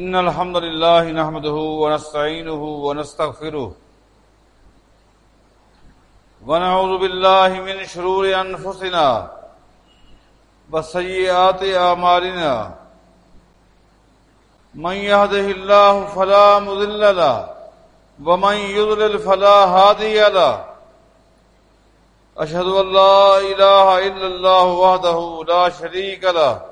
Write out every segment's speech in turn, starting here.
إن الحمد لله نحمده ونستعينه ونستغفره ونعوذ بالله من شرور أنفسنا وسيئات أعمالنا من يهده الله فلا مضل له ومن يضلل فلا هادي له أشهد أن لا إله إلا الله وحده لا شريك له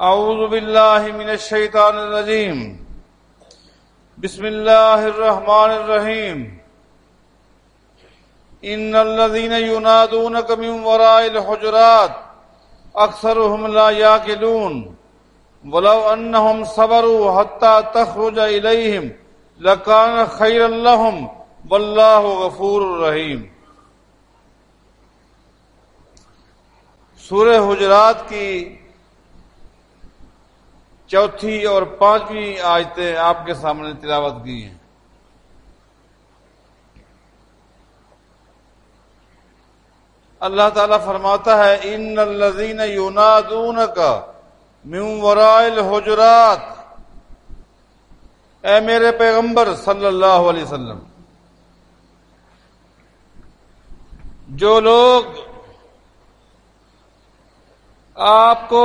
أعوذ بالله من الشيطان الرجيم. بسم الله الرحمن الرحيم. إن الذين ينادونك من وراء الحجرات أكثرهم لا ياكلون ولو أنهم صبروا حتى تخرج إليهم لكان خيرا لهم. والله غفور رحيم. سورہ حجرات کی چوتھی اور پانچویں آیتیں آپ کے سامنے تلاوت کی ہیں۔ اللہ تعالی فرماتا ہے، ان الذین یونادونک من وراء الحجرات اے میرے پیغمبر صلی اللہ علیہ وسلم، جو لوگ آپ کو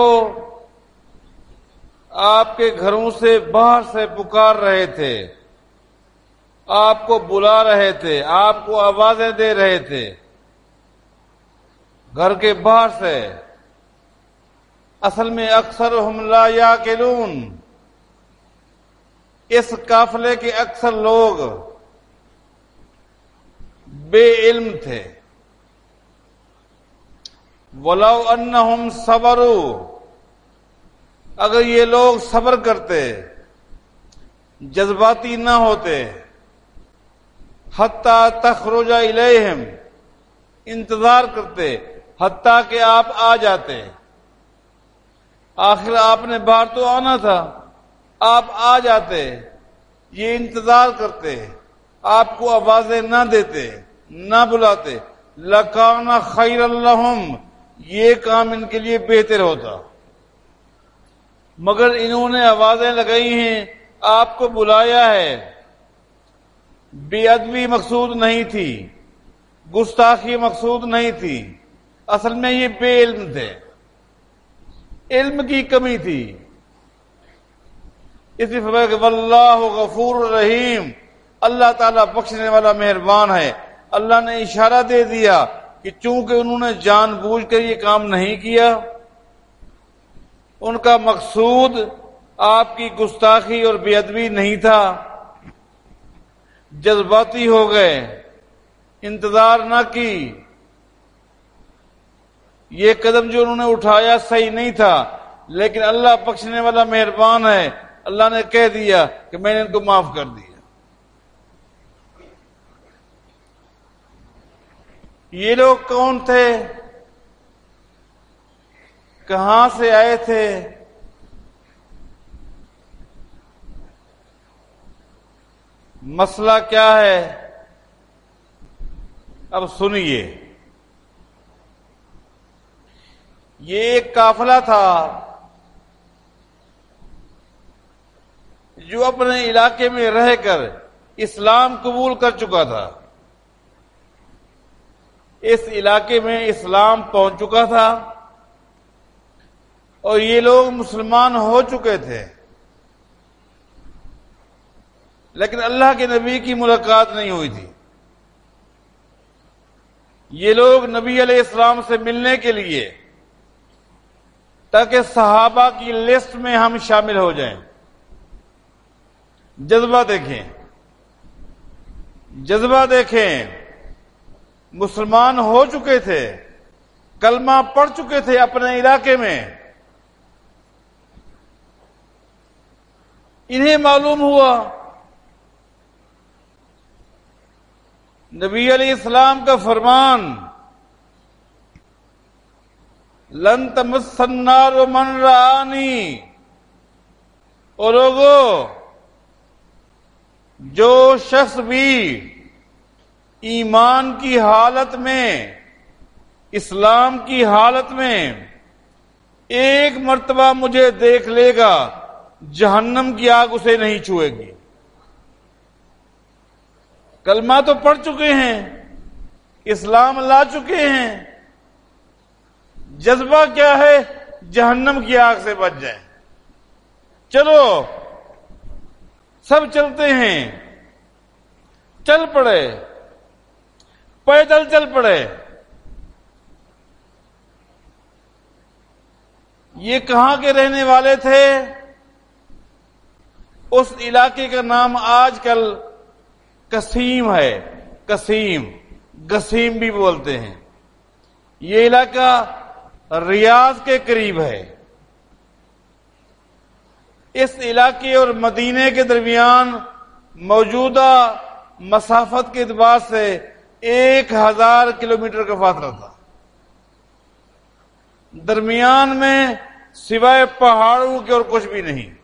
آپ کے گھروں سے باہر سے پکار رہے تھے۔ آپ کو بلا رہے تھے، آپ کو آوازیں دے رہے تھے۔ گھر کے باہر سے۔ اصل میں اکثر حملہ یا کلون اس قافلے کے اکثر لوگ بے علم تھے۔ ولو انہم صبرو اگر یہ لوگ صبر کرتے، جذباتی نہ ہوتے، حتیٰ تخرجہ الیہم، انتظار کرتے، حتیٰ کہ آپ آ جاتے۔ آخر آپ نے باہر تو آنا تھا، آپ آ جاتے، یہ انتظار کرتے، آپ کو آوازیں نہ دیتے، نہ بلاتے۔ لکانا خیر اللہم یہ کام ان کے لیے بہتر ہوتا۔ مگر انہوں نے آوازیں لگائی ہیں، آپ کو بلایا ہے۔ بے ادبی مقصود نہیں تھی۔ گستاخی مقصود نہیں تھی۔ اصل میں یہ بے علم تھے۔ علم کی کمی تھی۔ اسی واللہ غفور رحیم اللہ تعالیٰ بخشنے والا مہربان ہے۔ اللہ نے اشارہ دے دیا کہ چونکہ انہوں نے جان بوجھ کر یہ کام نہیں کیا ان کا مقصود آپ کی گستاخی اور بے ادبی نہیں تھا۔ جذباتی ہو گئے۔ انتظار نہ کی۔ یہ قدم جو انہوں نے اٹھایا صحیح نہیں تھا، لیکن اللہ بخشنے والا مہربان ہے۔ اللہ نے کہہ دیا کہ میں نے ان کو معاف کر دیا۔ یہ لوگ کون تھے؟ کہاں سے آئے تھے؟ مسئلہ کیا ہے؟ اب سنیے۔ یہ ایک کافلا تھا جو اپنے علاقے میں رہ کر اسلام قبول کر چکا تھا۔ اس علاقے میں اسلام پہنچ چکا تھا۔ اور یہ لوگ مسلمان ہو چکے تھے۔ لیکن اللہ کے نبی کی ملاقات نہیں ہوئی تھی۔ یہ لوگ نبی علیہ السلام سے ملنے کے لیے تاکہ صحابہ کی لسٹ میں ہم شامل ہو جائیں۔ جذبہ دیکھیں۔ جذبہ دیکھیں۔ مسلمان ہو چکے تھے۔ کلمہ پڑھ چکے تھے اپنے علاقے میں۔ انہیں معلوم ہوا نبی علیہ السلام کا فرمان، لن تمسنار من رانی اور لوگو، جو شخص بھی ایمان کی حالت میں، اسلام کی حالت میں ایک مرتبہ مجھے دیکھ لے گا جہنم کی آگ اسے نہیں چھوئے گی۔ کلمہ تو پڑھ چکے ہیں، اسلام لا چکے ہیں۔ جذبہ کیا ہے؟ جہنم کی آگ سے بچ جائیں۔ چلو، سب چلتے ہیں۔ چل پڑے۔ پیدل چل پڑے۔ یہ کہاں کے رہنے والے تھے؟ اس علاقے کا نام آج کل کسیم ہے کسیم گسیم بھی بولتے ہیں۔ یہ علاقہ ریاض کے قریب ہے۔ اس علاقے اور مدینے کے درمیان موجودہ مسافت کے اعتبار سے ایک ہزار کلومیٹر کا فاصلہ تھا۔ درمیان میں سوائے پہاڑوں کے اور کچھ بھی نہیں۔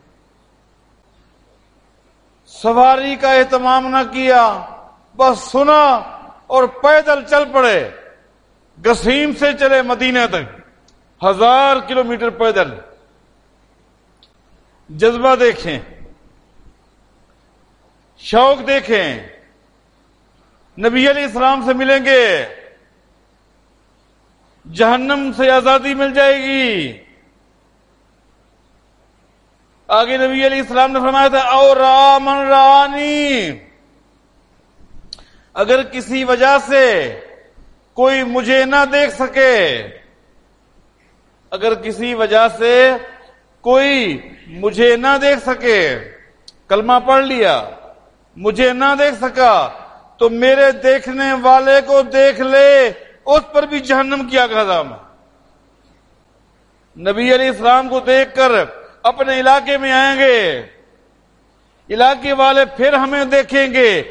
سواری کا اہتمام نہ کیا، بس سنا اور پیدل چل پڑے۔ گسیم سے چلے مدینہ تک۔ ہزار کلومیٹر پیدل۔ جذبہ دیکھیں۔ شوق دیکھیں۔ نبی علیہ السلام سے ملیں گے۔ جہنم سے آزادی مل جائے گی۔ آگے نبی علیہ السلام نے فرمایا تھا، او رامن رانی. اگر کسی وجہ سے کوئی مجھے نہ دیکھ سکے، اگر کسی وجہ سے کوئی مجھے نہ دیکھ سکے، کلمہ پڑھ لیا، مجھے نہ دیکھ سکا، تو میرے دیکھنے والے کو دیکھ لے، اس پر بھی جہنم کیا ہے نبی علیہ السلام کو دیکھ کر اپنے علاقے میں آئیں گے۔ علاقے والے پھر ہمیں دیکھیں گے۔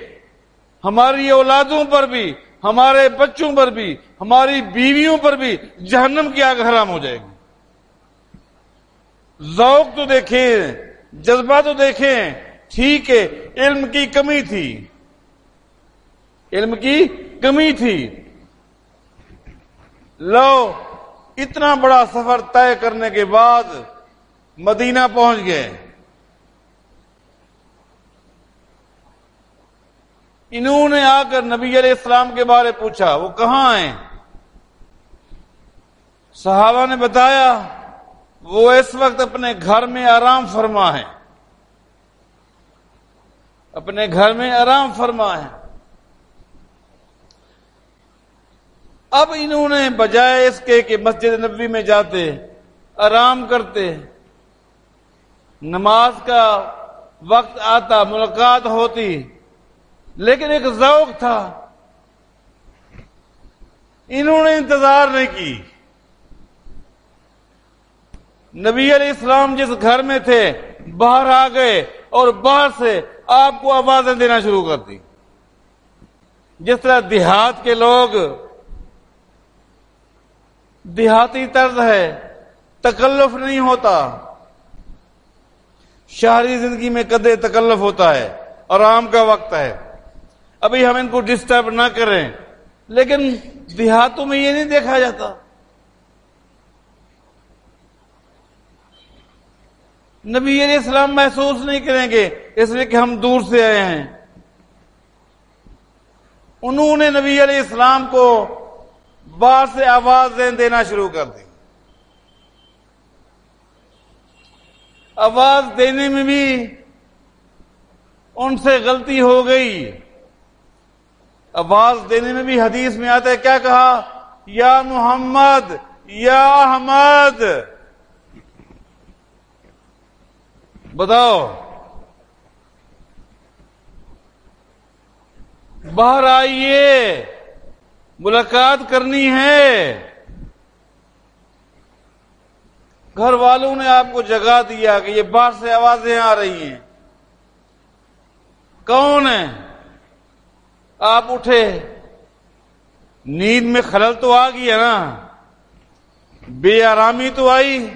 ہماری اولادوں پر بھی، ہمارے بچوں پر بھی، ہماری بیویوں پر بھی جہنم کی آگ حرام ہو جائے گی۔ ذوق تو دیکھیں، جذبہ تو دیکھیں۔ ٹھیک ہے، علم کی کمی تھی۔ علم کی کمی تھی۔ لو، اتنا بڑا سفر طے کرنے کے بعد مدینہ پہنچ گئے۔ انہوں نے آ کر نبی علیہ السلام کے بارے پوچھا، وہ کہاں ہیں؟ صحابہ نے بتایا، وہ اس وقت اپنے گھر میں آرام فرما ہے۔ اپنے گھر میں آرام فرما ہے۔ اب انہوں نے بجائے اس کے کہ مسجد نبی میں جاتے، آرام کرتے نماز کا وقت آتا، ملاقات ہوتی، لیکن ایک ذوق تھا۔ انہوں نے انتظار نہیں کی۔ نبی علیہ السلام جس گھر میں تھے، باہر آ گئے اور باہر سے آپ کو آوازیں دینا شروع کر دی۔ جس طرح دیہات کے لوگ، دیہاتی طرز ہے، تکلف نہیں ہوتا۔ شہری زندگی میں کدے تکلف ہوتا ہے، آرام کا وقت ہے۔ ابھی ہم ان کو ڈسٹرب نہ کریں، لیکن دیہاتوں میں یہ نہیں دیکھا جاتا۔ نبی علیہ السلام محسوس نہیں کریں گے، اس لیے کہ ہم دور سے آئے ہیں۔ انہوں نے نبی علیہ السلام کو باہر سے آوازیں دینا شروع کر دی۔ آواز دینے میں بھی ان سے غلطی ہو گئی۔ آواز دینے میں بھی حدیث میں آتا ہے، کیا کہا؟ یا محمد، یا احمد۔ بتاؤ۔ باہر آئیے، ملاقات کرنی ہے۔ گھر والوں نے آپ کو جگا دیا کہ یہ باہر سے آوازیں آ رہی ہیں۔ کون ہے آپ اٹھے۔ نیند میں خلل تو آ گیا نا۔ بے آرامی تو آئی۔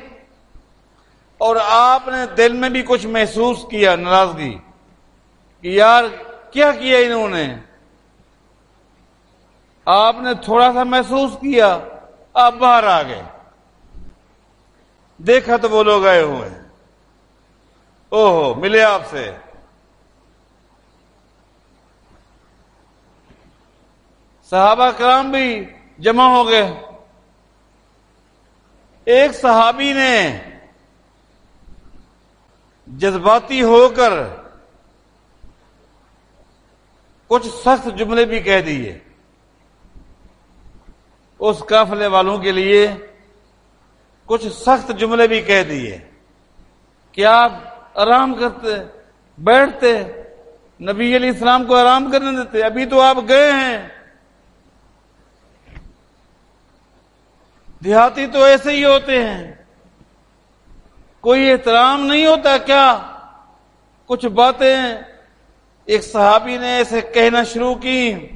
اور آپ نے دل میں بھی کچھ محسوس کیا، ناراضگی۔ کہ یار، کیا کیا انہوں نے؟ آپ نے تھوڑا سا محسوس کیا، آپ باہر آ گئے۔ دیکھا تو وہ لوگ آئے ہوئے او ہو ملے آپ سے۔ صحابہ کرام بھی جمع ہو گئے۔ ایک صحابی نے جذباتی ہو کر کچھ سخت جملے بھی کہہ دیے۔ اس قافلے والوں کے لیے کچھ سخت جملے بھی کہہ دیے کیا آپ آرام کرتے، بیٹھتے، نبی علیہ السلام کو آرام کرنے دیتے، ابھی تو آپ گئے ہیں۔ دیہاتی تو ایسے ہی ہوتے ہیں۔ کوئی احترام نہیں ہوتا کیا؟ کچھ باتیں ایک صحابی نے ایسے کہنا شروع کی۔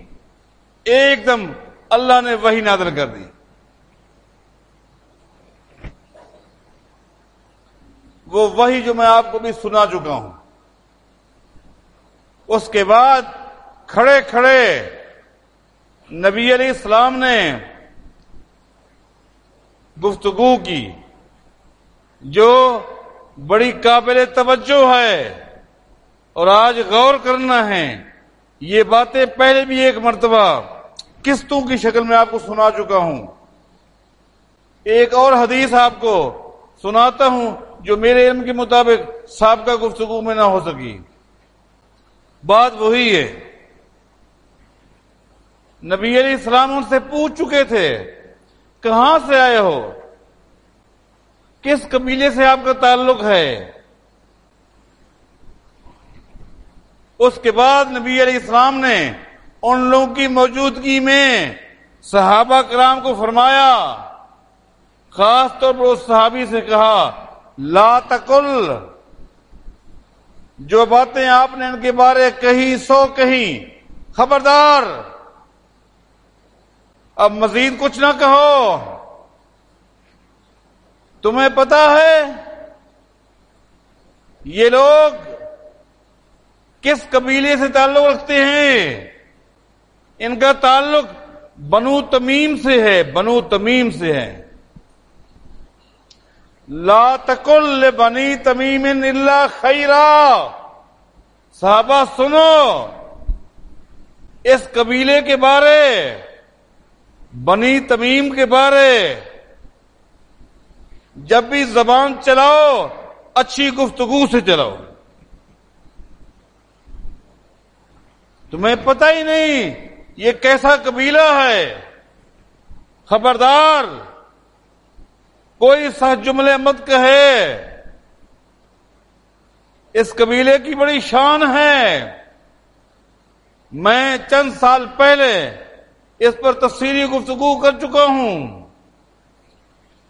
ایک دم اللہ نے وہی نادر کر دی۔ وہ وہی جو میں آپ کو بھی سنا چکا ہوں۔ اس کے بعد کھڑے کھڑے نبی علیہ السلام نے گفتگو کی، جو بڑی قابل توجہ ہے اور آج غور کرنا ہے، یہ باتیں پہلے بھی ایک مرتبہ قسطوں کی شکل میں آپ کو سنا چکا ہوں۔ ایک اور حدیث آپ کو سناتا ہوں۔ جو میرے علم کے مطابق سابقہ گفتگو میں نہ ہو سکی۔ بات وہی ہے۔ نبی علیہ السلام ان سے پوچھ چکے تھے، کہاں سے آئے ہو؟ کس قبیلے سے آپ کا تعلق ہے؟ اس کے بعد نبی علیہ السلام نے ان لوگوں کی موجودگی میں صحابہ کرام کو فرمایا، خاص طور پر اس صحابی سے کہا لا تکل جو باتیں آپ نے ان کے بارے کہی، سو کہیں۔ خبردار، اب مزید کچھ نہ کہو۔ تمہیں پتا ہے، یہ لوگ کس قبیلے سے تعلق رکھتے ہیں؟ ان کا تعلق بنو تمیم سے ہے، بنو تمیم سے ہے۔ لا تکل بنی تمیم اللہ خیرا۔ صحابہ سنو، اس قبیلے کے بارے، بنی تمیم کے بارے، جب بھی زبان چلاؤ، اچھی گفتگو سے چلاؤ۔ تمہیں پتہ ہی نہیں یہ کیسا قبیلہ ہے؟ خبردار۔ کوئی سہ جملے مت کہے۔ اس قبیلے کی بڑی شان ہے۔ میں چند سال پہلے اس پر تفصیلی گفتگو کر چکا ہوں۔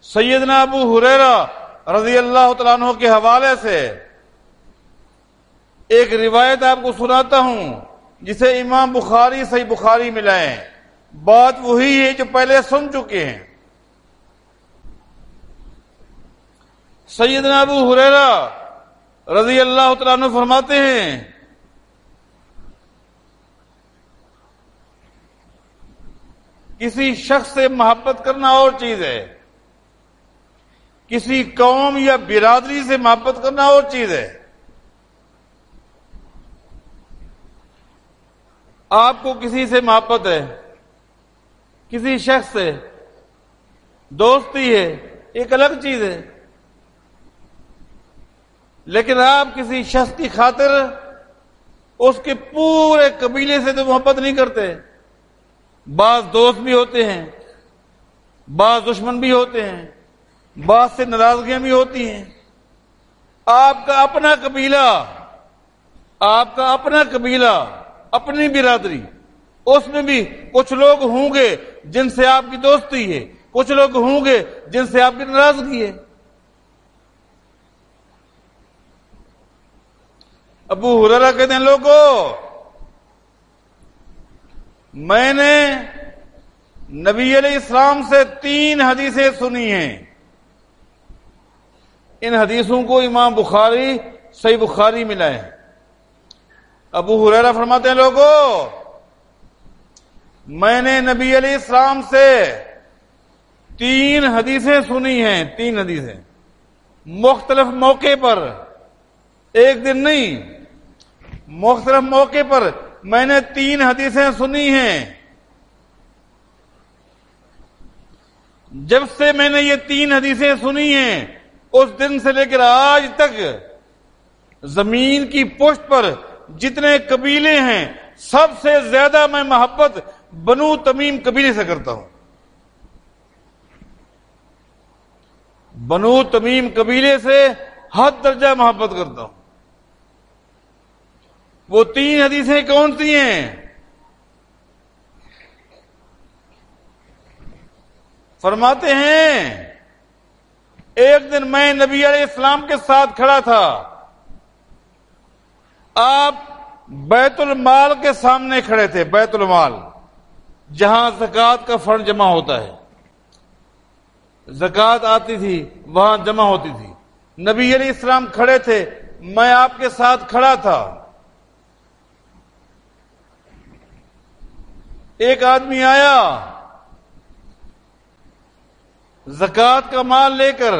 سیدنا ابو حریرا رضی اللہ تعالیٰ عنہ کے حوالے سے ایک روایت آپ کو سناتا ہوں، جسے امام بخاری، صحیح بخاری ملائے بات وہی ہے جو پہلے سن چکے ہیں۔ سیدنا ابو حریرا رضی اللہ تعالیٰ عنہ فرماتے ہیں، کسی شخص سے محبت کرنا اور چیز ہے، کسی قوم یا برادری سے محبت کرنا اور چیز ہے۔ آپ کو کسی سے محبت ہے، کسی شخص سے، دوستی ہے، ایک الگ چیز ہے۔ لیکن آپ کسی شخص کی خاطر اس کے پورے قبیلے سے تو محبت نہیں کرتے۔ بعض دوست بھی ہوتے ہیں، بعض دشمن بھی ہوتے ہیں، بعض سے ناراضگیاں بھی ہوتی ہیں۔ آپ کا اپنا قبیلہ، آپ کا اپنا قبیلہ، اپنی برادری، اس میں بھی کچھ لوگ ہوں گے جن سے آپ کی دوستی ہے، کچھ لوگ ہوں گے جن سے آپ کی ناراضگی ہے۔ ابو ہررا کہتے ہیں لوگوں میں نے نبی علیہ السلام سے تین حدیثیں سنی ہیں۔ ان حدیثوں کو امام بخاری، صحیح بخاری ملا ہے ابو حریرہ فرماتے ہیں لوگوں میں نے نبی علیہ السلام سے تین حدیثیں سنی ہیں، تین حدیثیں۔ مختلف موقع پر، ایک دن نہیں مختلف موقع پر میں نے تین حدیثیں سنی ہیں۔ جب سے میں نے یہ تین حدیثیں سنی ہیں، اس دن سے لے کر آج تک زمین کی پشت پر جتنے قبیلے ہیں، سب سے زیادہ میں محبت بنو تمیم قبیلے سے کرتا ہوں۔ بنو تمیم قبیلے سے حد درجہ محبت کرتا ہوں۔ وہ تین حدیثیں کون سی ہیں؟ فرماتے ہیں، ایک دن میں نبی علیہ السلام کے ساتھ کھڑا تھا۔ آپ بیت المال کے سامنے کھڑے تھے، بیت المال، جہاں زکات کا فنڈ جمع ہوتا ہے۔ زکات آتی تھی، وہاں جمع ہوتی تھی۔ نبی علیہ السلام کھڑے تھے، میں آپ کے ساتھ کھڑا تھا۔ ایک آدمی آیا زکات کا مال لے کر،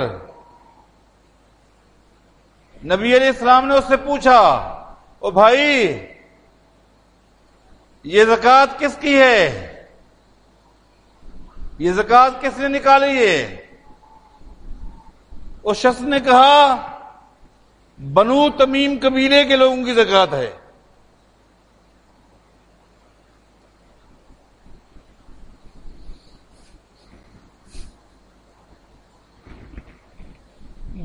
نبی علیہ السلام نے اس سے پوچھا، او بھائی، یہ زکات کس کی ہے؟ یہ زکات کس نے نکالی ہے؟ اس شخص نے کہا، بنو تمیم قبیلے کے لوگوں کی زکات ہے۔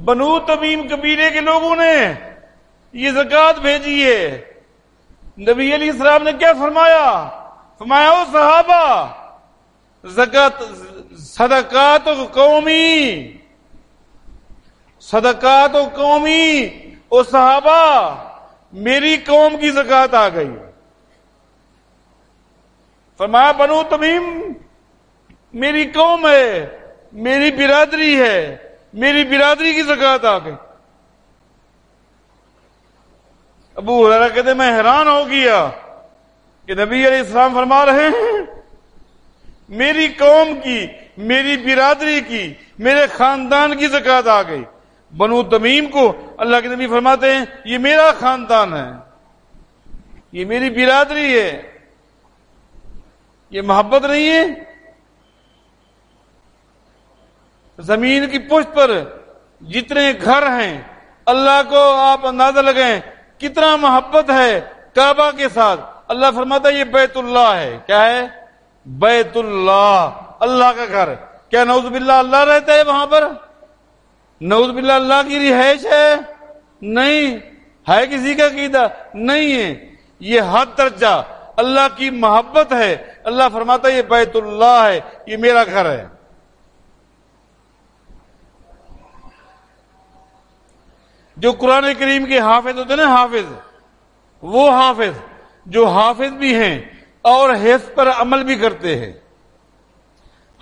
بنو تمیم قبیلے کے لوگوں نے یہ زکات بھیجی ہے۔ نبی علی السلام نے کیا فرمایا؟ فرمایا، او صحابہ زکات صدقات و قومی، صدقات و قومی، او صحابہ، میری قوم کی زکات آ گئی۔ فرمایا، بنو تمیم، میری قوم ہے، میری برادری ہے میری برادری کی زکات آ گئی۔ ابو حرارا کہتے میں حیران ہو گیا کہ نبی علیہ السلام فرما رہے ہیں، میری قوم کی، میری برادری کی، میرے خاندان کی زکات آ گئی۔ بنو تمیم کو اللہ کے نبی فرماتے ہیں، یہ میرا خاندان ہے، یہ میری برادری ہے، یہ محبت نہیں ہے زمین کی پشت پر جتنے گھر ہیں، اللہ کو آپ اندازہ لگیں کتنا محبت ہے کعبہ کے ساتھ۔ اللہ فرماتا ہے، یہ بیت اللہ ہے۔ کیا ہے؟ بیت اللہ۔ اللہ کا گھر۔ کیا نوز باللہ اللہ رہتا ہے وہاں پر؟ نوز باللہ اللہ کی رہائش ہے؟ نہیں۔ ہے کسی کا قیدا نہیں ہے۔ یہ حد درجہ اللہ کی محبت ہے۔ اللہ فرماتا ہے، یہ بیت اللہ ہے۔ یہ میرا گھر ہے۔ جو قرآن کریم کے حافظ ہوتے ہیں نا حافظ، وہ حافظ جو حافظ بھی ہیں اور حیث پر عمل بھی کرتے ہیں۔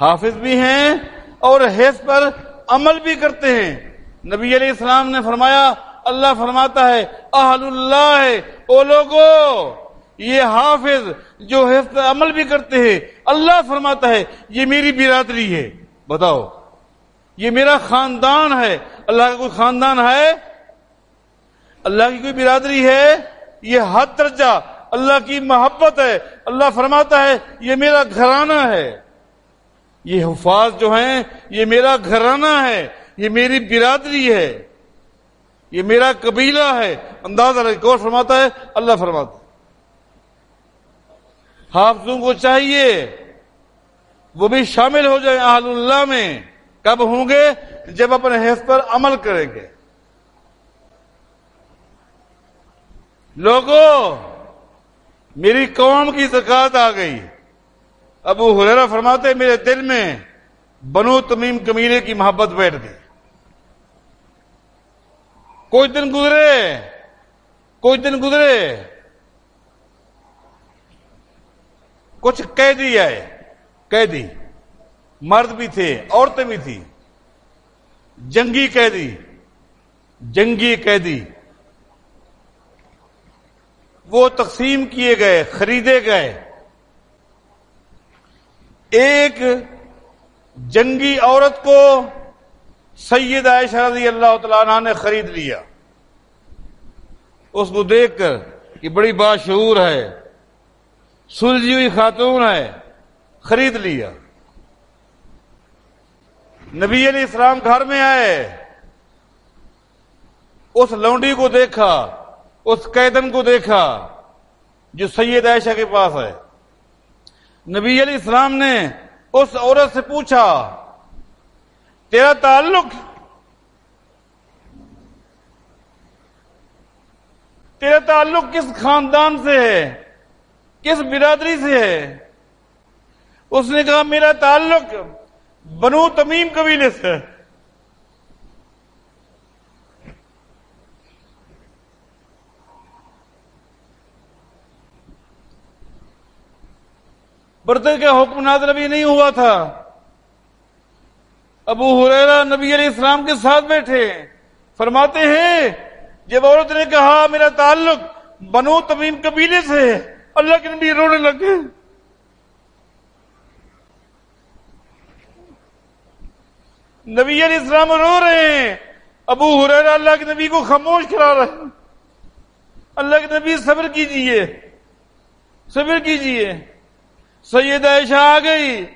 حافظ بھی ہیں اور حیث پر عمل بھی کرتے ہیں۔ نبی علیہ السلام نے فرمایا، اللہ فرماتا ہے، اہل اللہ ہے، او لوگو، یہ حافظ جو حیث پر عمل بھی کرتے ہیں، اللہ فرماتا ہے، یہ میری برادری ہے۔ بتاؤ، یہ میرا خاندان ہے۔ اللہ کا کوئی خاندان ہے؟ اللہ کی کوئی برادری ہے؟ یہ حد درجہ اللہ کی محبت ہے۔ اللہ فرماتا ہے، یہ میرا گھرانہ ہے۔ یہ حفاظ جو ہیں، یہ میرا گھرانہ ہے۔ یہ میری برادری ہے۔ یہ میرا قبیلہ ہے۔ اندازہ اور فرماتا ہے، اللہ فرماتا ہے۔ حافظوں کو چاہیے، وہ بھی شامل ہو جائیں اہل اللہ میں۔ کب ہوں گے؟ جب اپنے حیث پر عمل کریں گے۔ لوگوں میری قوم کی زکات آ گئی۔ ابو حریرہ فرماتے، میرے دل میں بنو تمیم کمیرے کی محبت بیٹھ گئی۔ کوئی دن گزرے کچھ دن گزرے، کچھ قیدی آئے۔ قیدی، مرد بھی تھے، عورتیں بھی تھی جنگی قیدی جنگی قیدی۔ وہ تقسیم کیے گئے، خریدے گئے۔ ایک جنگی عورت کو سید عائشہ رضی اللہ تعالیٰ عنہ نے خرید لیا۔ اس کو دیکھ کر کہ بڑی باشعور ہے، سلجھی ہوئی خاتون ہے، خرید لیا۔ نبی علیہ السلام گھر میں آئے، اس لونڈی کو دیکھا۔ اس قیدن کو دیکھا جو سید عائشہ کے پاس ہے۔ نبی علیہ السلام نے اس عورت سے پوچھا، تیرا تعلق؟ تیرا تعلق کس خاندان سے ہے؟ کس برادری سے ہے؟ اس نے کہا، میرا تعلق بنو تمیم قبیلے سے برتن کا حکم نازل ابھی نہیں ہوا تھا۔ ابو حریرا نبی علیہ السلام کے ساتھ بیٹھے۔ فرماتے ہیں، جب عورت نے کہا، میرا تعلق بنو تمیم قبیلے سے اللہ کے نبی رونے لگے نبی علیہ السلام رو رہے ہیں۔ ابو حریرا اللہ کے نبی کو خاموش کرا رہے ہیں۔ اللہ کے نبی صبر کیجیے۔ صبر کیجیے۔ سید عائشہ آ گئی۔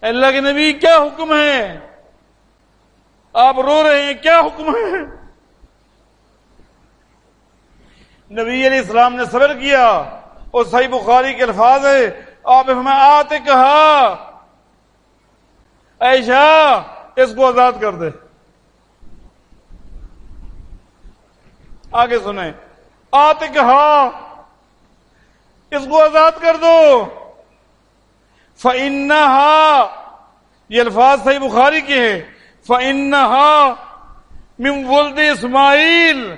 اللہ کے نبی، کیا حکم ہے؟ آپ رو رہے ہیں، کیا حکم ہے؟ نبی علیہ السلام نے صبر کیا۔ اور صحیح بخاری کے الفاظ ہے آپ ہمیں آتے کہا ایشا اس کو آزاد کر دے۔ آگے سنیں۔ آتے کہا اس کو آزاد کر دو۔ فن یہ الفاظ صحیح بخاری کے ہیں۔ فن ولد اسماعیل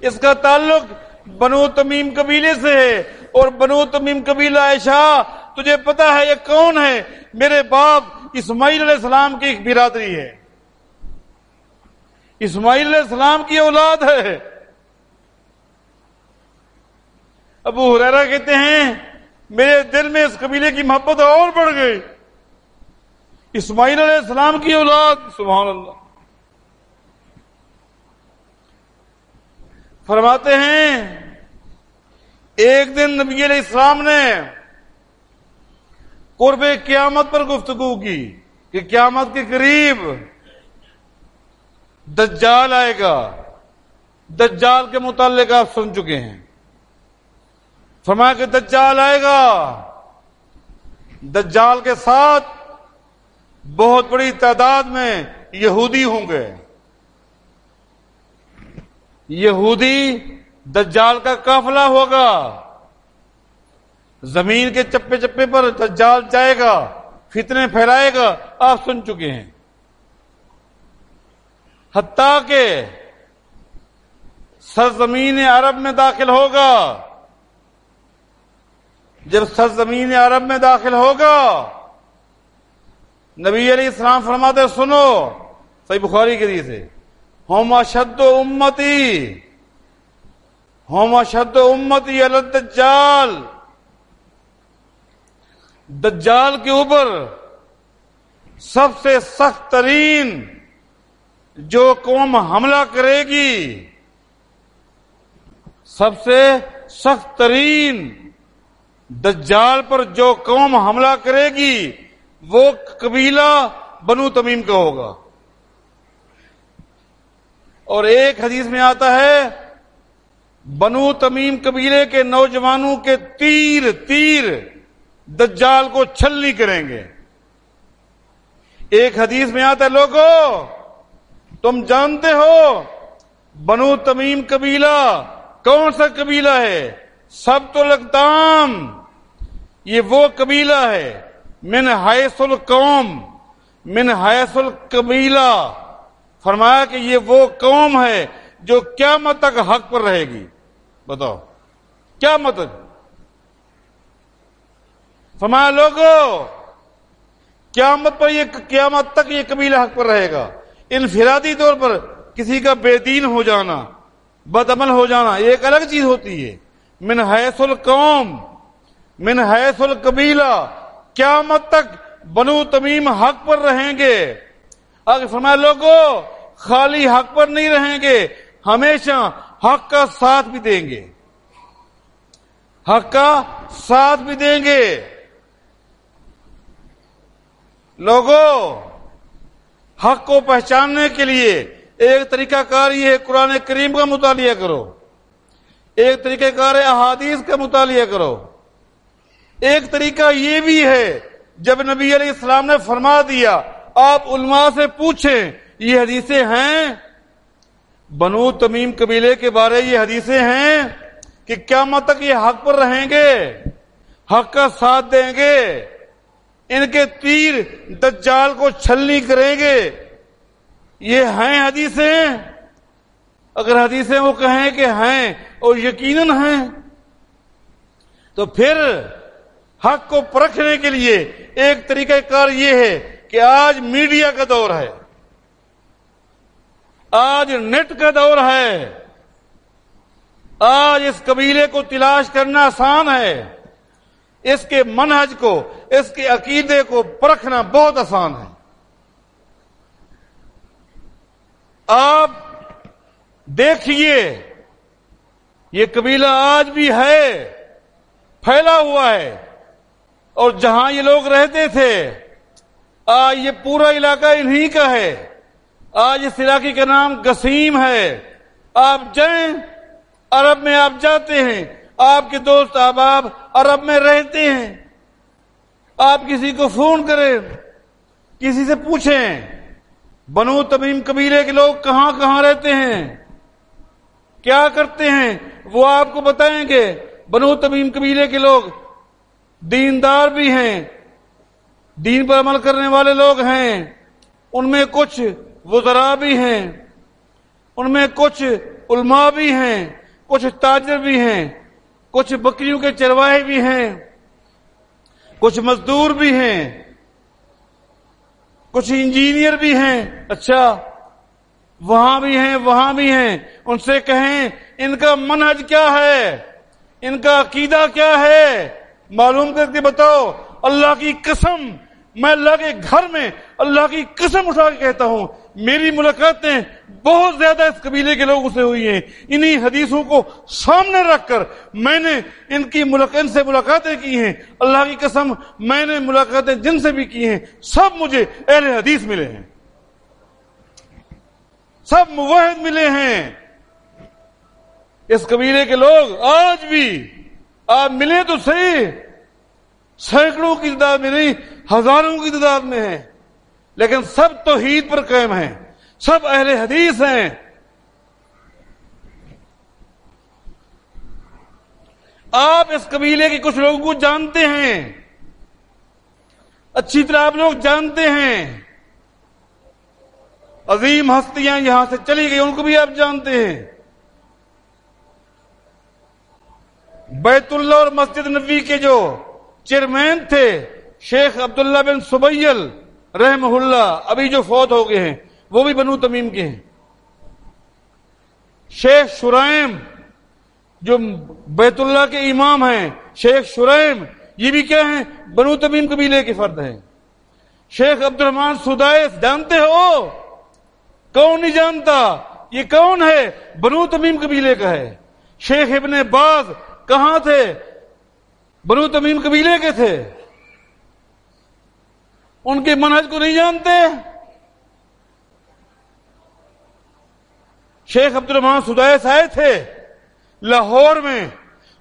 اس کا تعلق بنو تمیم قبیلے سے ہے۔ اور بنو تمیم قبیلہ عائشہ، تجھے پتا ہے یہ کون ہے؟ میرے باپ اسماعیل علیہ السلام کی ایک برادری ہے۔ اسماعیل علیہ السلام کی اولاد ہے۔ ابو حریرا کہتے ہیں، میرے دل میں اس قبیلے کی محبت اور بڑھ گئی۔ اسماعیل علیہ السلام کی اولاد، سبحان اللہ۔ فرماتے ہیں، ایک دن نبی علیہ السلام نے قرب قیامت پر گفتگو کی کہ قیامت کے قریب دجال آئے گا۔ دجال کے متعلق آپ سن چکے ہیں۔ فرمایا کہ دجال آئے گا۔ دجال کے ساتھ بہت بڑی تعداد میں یہودی ہوں گے۔ یہودی دجال کا قافلہ ہوگا۔ زمین کے چپے چپے پر دجال جائے گا، فتنے پھیلائے گا۔ آپ سن چکے ہیں۔ حتیٰ کہ سرزمین عرب میں داخل ہوگا۔ جب سرزمین عرب میں داخل ہوگا، نبی علیہ السلام فرماتے، سنو، صحیح بخاری کے لیے سے ہوما شد امتی ہوما شد امتی الدجال، دجال کے اوپر سب سے سخت ترین جو قوم حملہ کرے گی، سب سے سخت ترین دجال پر جو قوم حملہ کرے گی، وہ قبیلہ بنو تمیم کا ہوگا۔ اور ایک حدیث میں آتا ہے، بنو تمیم قبیلے کے نوجوانوں کے تیر تیر دجال کو چھلنی کریں گے۔ ایک حدیث میں آتا ہے لوگوں تم جانتے ہو، بنو تمیم قبیلہ کون سا قبیلہ ہے؟ سب تو لگتام۔ یہ وہ قبیلہ ہے، من حیث القوم، من حیث القبیلہ۔ فرمایا کہ یہ وہ قوم ہے جو کیا تک حق پر رہے گی۔ بتاؤ، کیا متک فرمایا لوگوں قیامت پر یہ، قیامت تک یہ قبیلہ حق پر رہے گا۔ انفرادی طور پر کسی کا بے دین ہو جانا، بد عمل ہو جانا، یہ ایک الگ چیز ہوتی ہے۔ من حیث القوم من حیث القبیلہ، قیامت تک بنو تمیم حق پر رہیں گے۔ اگر فرمایا لوگوں خالی حق پر نہیں رہیں گے، ہمیشہ حق کا ساتھ بھی دیں گے۔ حق کا ساتھ بھی دیں گے۔ لوگوں حق کو پہچاننے کے لیے ایک طریقہ کار یہ ہے، قرآن کریم کا مطالعہ کرو۔ ایک طریقہ کار احادیث کا مطالعہ کرو۔ ایک طریقہ یہ بھی ہے، جب نبی علیہ السلام نے فرما دیا، آپ علماء سے پوچھیں، یہ حدیثیں ہیں؟ بنو تمیم قبیلے کے بارے یہ حدیثیں ہیں کہ کیا تک یہ حق پر رہیں گے، حق کا ساتھ دیں گے، ان کے تیر دجال کو چھلنی کریں گے۔ یہ ہیں حدیثیں؟ اگر حدیثیں وہ کہیں کہ ہیں اور یقیناً ہیں، تو پھر حق کو پرکھنے کے لیے ایک طریقہ کار یہ ہے کہ آج میڈیا کا دور ہے۔ آج نیٹ کا دور ہے۔ آج اس قبیلے کو تلاش کرنا آسان ہے۔ اس کے منہج کو، اس کے عقیدے کو پرکھنا بہت آسان ہے۔ آپ دیکھیے، یہ قبیلہ آج بھی ہے، پھیلا ہوا ہے۔ اور جہاں یہ لوگ رہتے تھے، آج یہ پورا علاقہ انہی کا ہے۔ آج اس علاقے کا نام گسیم ہے۔ آپ جائیں، عرب میں آپ جاتے ہیں۔ آپ کے دوست احباب عرب میں رہتے ہیں۔ آپ کسی کو فون کریں، کسی سے پوچھیں، بنو تمیم قبیلے کے لوگ کہاں کہاں رہتے ہیں؟ کیا کرتے ہیں؟ وہ آپ کو بتائیں گے۔ بنو تمیم قبیلے کے لوگ دیندار بھی ہیں۔ دین پر عمل کرنے والے لوگ ہیں۔ ان میں کچھ وزراء بھی ہیں۔ ان میں کچھ علماء بھی ہیں۔ کچھ تاجر بھی ہیں۔ کچھ بکریوں کے چرواہے بھی ہیں۔ کچھ مزدور بھی ہیں۔ کچھ انجینئر بھی ہیں۔ اچھا وہاں بھی ہیں، وہاں بھی ہیں۔ ان سے کہیں، ان کا منہج کیا ہے؟ ان کا عقیدہ کیا ہے؟ معلوم کر کے بتاؤ، اللہ کی قسم، میں اللہ کے گھر میں اللہ کی قسم اٹھا کے کہتا ہوں، میری ملاقاتیں بہت زیادہ اس قبیلے کے لوگوں سے ہوئی ہیں۔ انہی حدیثوں کو سامنے رکھ کر میں نے ان کی ان سے ملاقاتیں کی ہیں۔ اللہ کی قسم، میں نے ملاقاتیں جن سے بھی کی ہیں، سب مجھے اہل حدیث ملے ہیں۔ سب موحد ملے ہیں۔ اس قبیلے کے لوگ آج بھی آپ ملے تو صحیح۔ سینکڑوں کی تعداد میں نہیں، ہزاروں کی تعداد میں ہیں۔ لیکن سب توحید پر قائم ہیں۔ سب اہل حدیث ہیں۔ آپ اس قبیلے کے کچھ لوگوں کو جانتے ہیں۔ اچھی طرح آپ لوگ جانتے ہیں۔ عظیم ہستیاں یہاں سے چلی گئی، ان کو بھی آپ جانتے ہیں۔ بیت اللہ اور مسجد نبی کے جو چیئرمین تھے، شیخ عبداللہ بن سبیل رحم اللہ، ابھی جو فوت ہو گئے ہیں، وہ بھی بنو تمیم کے ہیں۔ شیخ شرائم، جو بیت اللہ کے امام ہیں، شیخ شرائم، یہ بھی کیا ہیں؟ بنو تمیم قبیلے کے فرد ہیں۔ شیخ عبد الرحمان سدائس جانتے ہو؟ کون نہیں جانتا؟ یہ کون ہے؟ بنو تمیم قبیلے کا ہے۔ شیخ ابن باز کہاں تھے؟ بنو تمیم قبیلے کے تھے۔ ان کے منہج کو نہیں جانتے؟ شیخ عبد الرحمان سدائس آئے تھے لاہور میں۔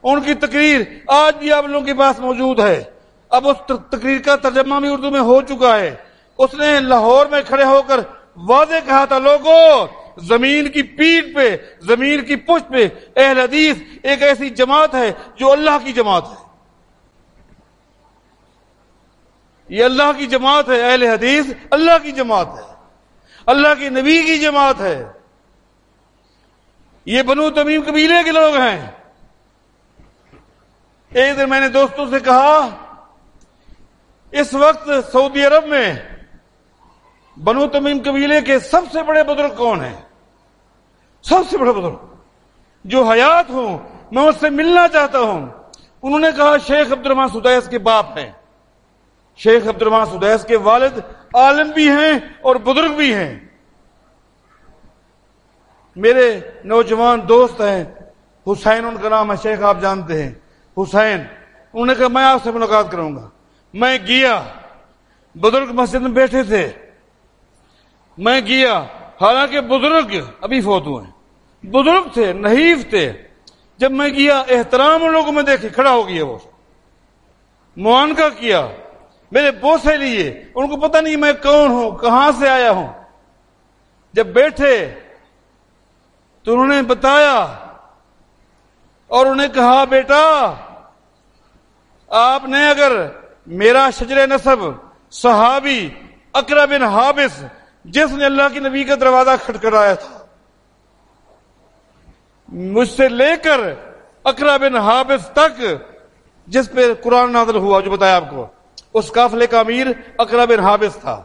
ان کی تقریر آج بھی آپ لوگوں کے پاس موجود ہے۔ اب اس تقریر کا ترجمہ بھی اردو میں ہو چکا ہے۔ اس نے لاہور میں کھڑے ہو کر واضح کہا تھا لوگوں زمین کی پیٹ پہ، زمین کی پشت پہ اہل حدیث ایک ایسی جماعت ہے جو اللہ کی جماعت ہے۔ یہ اللہ کی جماعت ہے، اہل حدیث اللہ کی جماعت ہے۔ اللہ کی نبی کی جماعت ہے۔ یہ بنو تمیم قبیلے کے لوگ ہیں۔ ایک دن میں نے دوستوں سے کہا، اس وقت سعودی عرب میں بنو تمیم قبیلے کے سب سے بڑے بزرگ کون ہیں؟ سب سے بڑے بزرگ۔ جو حیات ہوں، میں اس سے ملنا چاہتا ہوں۔ انہوں نے کہا، شیخ عبد الرحمان سدیس کے باپ ہیں۔ شیخ عبد الرحمان سدیس کے والد عالم بھی ہیں اور بزرگ بھی ہیں۔ میرے نوجوان دوست ہیں، حسین ان کا نام ہے، شیخ آپ جانتے ہیں۔ حسین، انہوں نے کہا، میں آپ سے ملاقات کروں گا۔ میں گیا، بزرگ مسجد میں بیٹھے تھے۔ میں گیا حالانکہ بزرگ ابھی فوت ہوئے بزرگ تھے، نحیف تھے۔ جب میں گیا احترام ان لوگوں میں دیکھے کھڑا ہو گیا وہ۔ معانقہ کیا۔ میرے بوسے لیے۔ ان کو پتہ نہیں میں کون ہوں، کہاں سے آیا ہوں۔ جب بیٹھے تو انہوں نے بتایا اور انہیں کہا، بیٹا، آپ نے اگر میرا شجر نصب صحابی اکرا بن حابس جس نے اللہ کی نبی کا دروازہ کھٹکھٹایا تھا۔ مجھ سے لے کر اکرا بن حابس تک جس پہ قرآن نازل ہوا جو بتایا آپ کو، اس قافلے کا امیر اکرا بن حابس تھا۔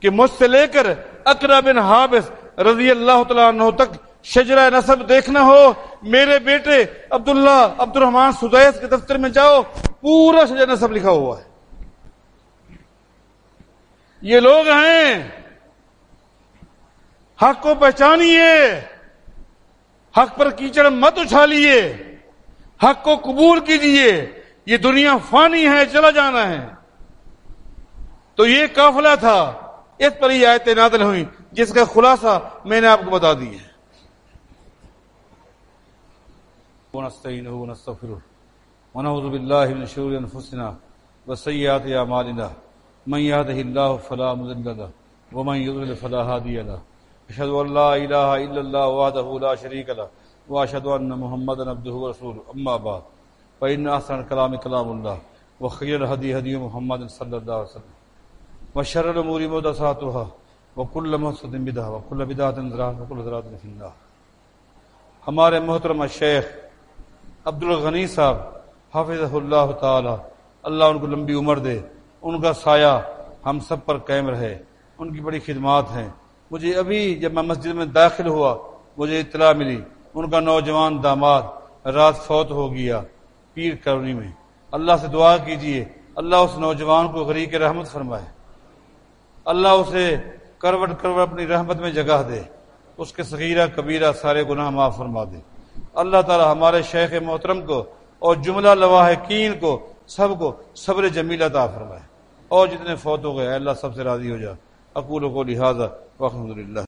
کہ مجھ سے لے کر اکرا بن حابس رضی اللہ تعالیٰ عنہ تک شجرہ نصب دیکھنا ہو، میرے بیٹے عبداللہ عبد الرحمان سدیس کے دفتر میں جاؤ، پورا شجرہ نصب لکھا ہوا ہے۔ یہ لوگ ہیں حق کو پہچانیے۔ حق پر کیچڑ مت اچھالیے۔ حق کو قبول کیجیے۔ یہ دنیا فانی ہے، چلا جانا ہے۔ تو یہ قافلہ تھا۔ اس پر یہ آیتیں نادل ہوئی جس کا خلاصہ میں نے آپ کو بتا دی ہے ونستعينه ونستغفره ونعوذ بالله من شرور انفسنا وسيئات اعمالنا. من يهده الله فلا مضل له ومن يضلل فلا هادي له. اشهد ان لا اله الا الله وحده لا شريك له واشهد ان محمدا عبده ورسوله. اما بعد فان احسن الكلام كلام الله، وخير الهدي هدي محمد صلى الله عليه وسلم، وشر الامور محدثاتها، وكل محدثه بدعه وكل بدعه ضلاله وكل ضلاله في النار. ہمارے محترم شیخ عبد الغنی صاحب حافظ اللہ تعالی، اللہ ان کو لمبی عمر دے، ان کا سایہ ہم سب پر قائم رہے، ان کی بڑی خدمات ہیں مجھے ابھی جب میں مسجد میں داخل ہوا، مجھے اطلاع ملی۔ ان کا نوجوان داماد، رات فوت ہو گیا پیر کرونی میں۔ اللہ سے دعا کیجیے۔ اللہ اس نوجوان کو غریق رحمت فرمائے۔ اللہ اسے کروٹ کروٹ اپنی رحمت میں جگہ دے۔ اس کے صغیرہ کبیرہ سارے گناہ معاف فرما دے۔ اللہ تعالی ہمارے شیخ محترم کو اور جملہ لواحقین کو، سب کو صبر جمیل عطا فرمائے۔ اور جتنے فوت ہو گئے، اللہ سب سے راضی ہو جا۔ اقول کو لہٰذا الحمد للہ